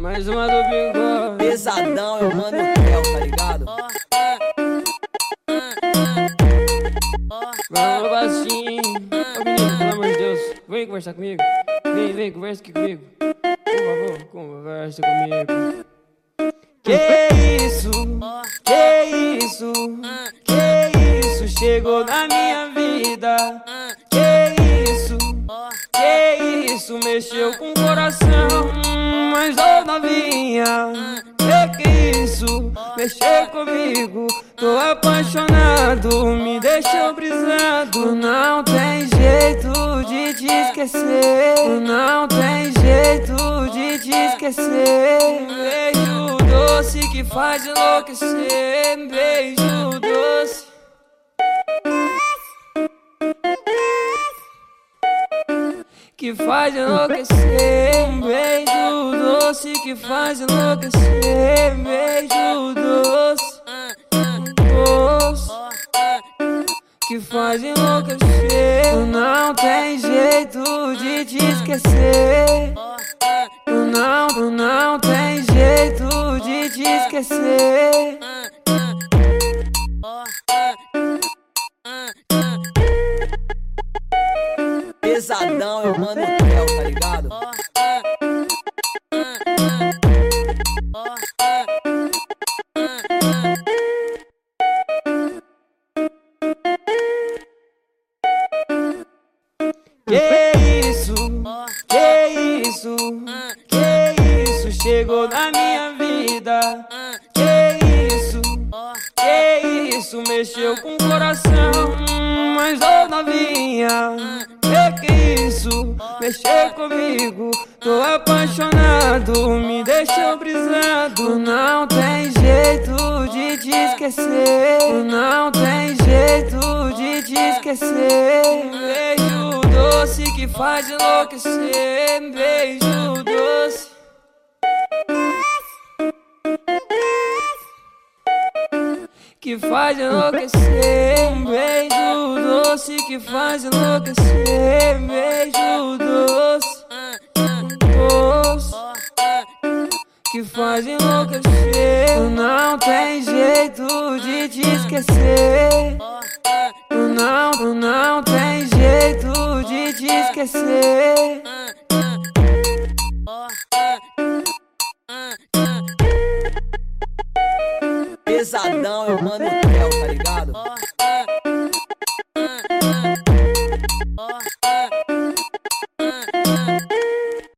Mais uma do bigode. Pesadão, eu mando tel, tá ligado? Vamos baixinho. Ô menino, pelo amor de Deus, vem conversar comigo. Vem, vem, conversa aqui comigo. Por favor, conversa comigo. Que isso? Que isso? Que isso chegou na minha vida? Que isso? Que isso mexeu com o coração? Mas ô novinha, que que isso mexeu comigo? Tô apaixonado, me deixou brisado. Não tem jeito de te esquecer. Não tem jeito de te esquecer. Beijo doce que faz enlouquecer. Beijo doce. que faz enlouquecer. Doce que faz enlouquecer. Beijo doce, doce que faz enlouquecer. Não tem jeito de te esquecer. Não, não tem jeito de te esquecer. Pesadão, eu mando tel, tá ligado? Que isso? Que isso? Que isso chegou na minha vida? Que isso? Que isso mexeu com o coração? Mas ô novinha, que que isso mexeu comigo? Tô apaixonado, me deixou brisado. Não esquecer. Não tem jeito de te esquecer. Beijo doce que faz enlouquecer. Beijo doce. Que faz enlouquecer. Beijo doce que faz enlouquecer. Beijo doce. que fazem enlouquecer. Tu não tem jeito de te esquecer. Tu não, tu não tem jeito de te esquecer. Pesadão, eu mando